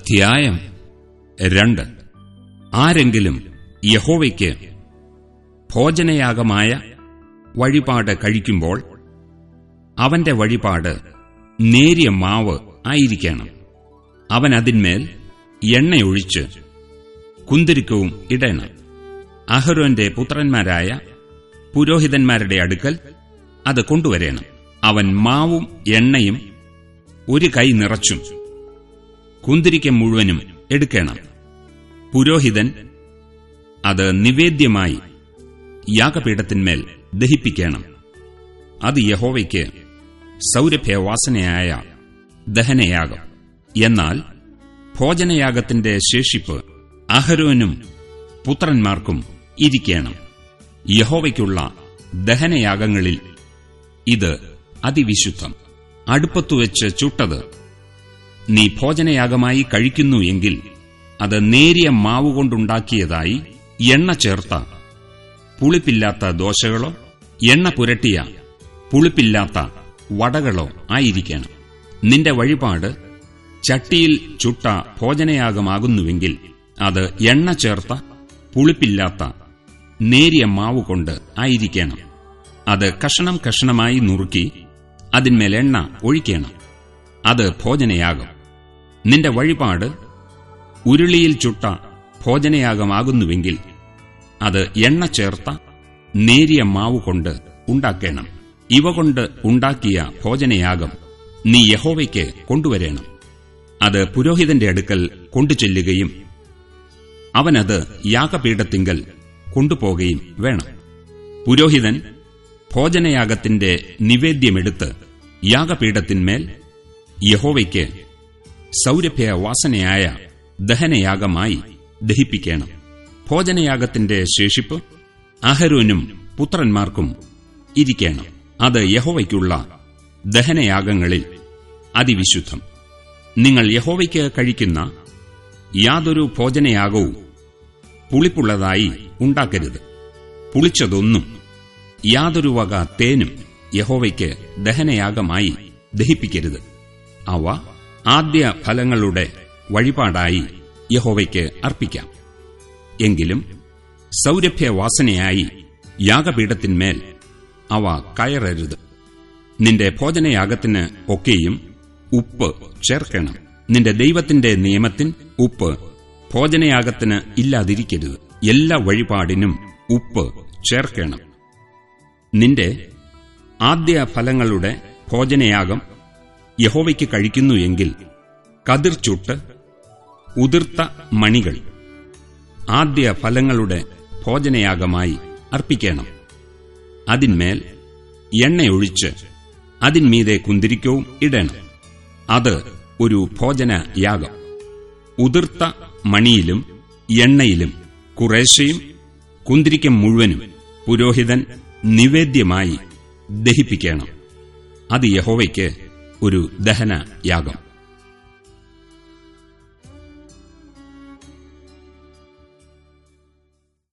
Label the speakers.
Speaker 1: അധ്യായം രണ്ട്. ആരെങ്കിലും യഹോവയ്ക്ക് ഭോജനയാഗമായ വഴിപാട് കഴിക്കുമ്പോൾ അവന്റെ വഴിപാട് നേരിയ മാവ് ആയിരിക്കണം. അവൻ അതിന്മേൽ എണ്ണയൊഴിച്ച് കുന്തിരിക്കവും ഇടണം. അഹരോന്റെ പുത്രന്മാരായ പുരോഹിതന്മാരുടെ അടുക്കൽ അത് കൊണ്ടുവരേണം. അവൻ മാവും എണ്ണയും ഒരു കൈ നിറച്ചും കുന്തിരിക്കം മുഴുവനും എടുക്കണം. പുരോഹിതൻ അത് നിവേദ്യമായി യാഗപീഠത്തിന്മേൽ ദഹിപ്പിക്കണം. അത് യഹോവയ്ക്ക് സൗരഭ്യവാസനയായ ദഹനയാഗം. എന്നാൽ ഭോജനയാഗത്തിന്റെ ശേഷിപ്പ് അഹരോനും പുത്രന്മാർക്കും ഇരിക്കണം. യഹോവയ്ക്കുള്ള ദഹനയാഗങ്ങളിൽ ഇത് അതിവിശുദ്ധം. അടുപ്പത്തുവെച്ച് ചുട്ടത് നീ ഭോജനയാഗമായി കഴിക്കുന്നു എങ്കിൽ അത് നേരിയ മാവ് കൊണ്ടുണ്ടാക്കിയതായി എണ്ണ ചേർത്ത. പുളിപ്പില്ലാത്ത ദോശകളോ എണ്ണ പുരട്ടിയ പുളിപ്പില്ലാത്ത വടകളോ ആയിരിക്കണം. നിന്റെ വഴിപാട് ചട്ടിയിൽ ചുട്ട ഭോജനയാഗമാകുന്നുവെങ്കിൽ അത് എണ്ണ ചേർത്ത പുളിപ്പില്ലാത്ത നേരിയ മാവ് കൊണ്ട് ആയിരിക്കണം. അത് കഷണം കഷണമായി നുറുക്കി അതിന്മേൽ എണ്ണ ഒഴിക്കണം. അത് ഭോജനയാകും നിന്റെ വഴിപാട് ഉരുളിയിൽ ചുട്ട ഭോജനയാഗമാകുന്നുവെങ്കിൽ അത് എണ്ണ ചേർത്ത നേരിയ മാവ് കൊണ്ട് ഉണ്ടാക്കണം. ഇവ കൊണ്ട് ഉണ്ടാക്കിയ ഭോജനയാഗം നീ യഹോവയ്ക്ക് കൊണ്ടുവരേണം. അത് പുരോഹിതന്റെ അടുക്കൽ കൊണ്ടുചെല്ലുകയും അവനത് യാഗപീഠത്തിങ്കൽ കൊണ്ടുപോകുകയും വേണം. പുരോഹിതൻ ഭോജനയാഗത്തിന്റെ നിവേദ്യമെടുത്ത് യാഗപീഠത്തിന്മേൽ യഹോവയ്ക്ക് സൗരഭ്യവാസനയായ ദഹനയാഗമായി ദഹിപ്പിക്കണം. ഭോജനയാഗത്തിന്റെ ശേഷിപ്പ് അഹരോനും പുത്രന്മാർക്കും ഇരിക്കണം. അത് യഹോവയ്ക്കുള്ള ദഹനയാഗങ്ങളിൽ അതിവിശുദ്ധം. നിങ്ങൾ യഹോവയ്ക്ക് കഴിക്കുന്ന യാതൊരു ഭോജനയാഗവും പുളിപ്പുള്ളതായി ഉണ്ടാക്കരുത്. പുളിച്ചതൊന്നും യാതൊരു വക തേനും യഹോവയ്ക്ക് ദഹനയാഗമായി ദഹിപ്പിക്കരുത്. അവ ആദ്യ ഫലങ്ങളുടെ വഴിപാടായി യഹോവയ്ക്ക് അർപ്പിക്കാം. എങ്കിലും സൗരഭ്യവാസനയായി യാഗപീഠത്തിന്മേൽ അവ കയറരുത്. നിന്റെ ഭോജനയാഗത്തിന് ഒക്കെയും ഉപ്പ് ചേർക്കണം. നിന്റെ ദൈവത്തിന്റെ നിയമത്തിൻ ഉപ്പ് ഭോജനയാഗത്തിന് ഇല്ലാതിരിക്കരുത്. എല്ലാ വഴിപാടിനും ഉപ്പ് ചേർക്കണം. നിന്റെ ആദ്യ ഫലങ്ങളുടെ ഭോജനയാഗം യഹോവയ്ക്ക് കഴിക്കുന്നു എങ്കിൽ കതിർ ചുട്ട് ഉതിർത്ത മണികൾ ആദ്യ ഫലങ്ങളുടെ ഭോജനയാഗമായി അർപ്പിക്കണം. അതിന്മേൽ എണ്ണയൊഴിച്ച് അതിന്മീതെ കുന്തിരിക്കവും ഇടണം. അത് ഒരു ഭോജനയാഗം. ഉതിർത്ത മണിയിലും എണ്ണയിലും കുറേശ്ശയും കുന്തിരിക്കം മുഴുവനും പുരോഹിതൻ നിവേദ്യമായി ദഹിപ്പിക്കണം. അത് യഹോവയ്ക്ക് ഒരു ദഹനയാഗം.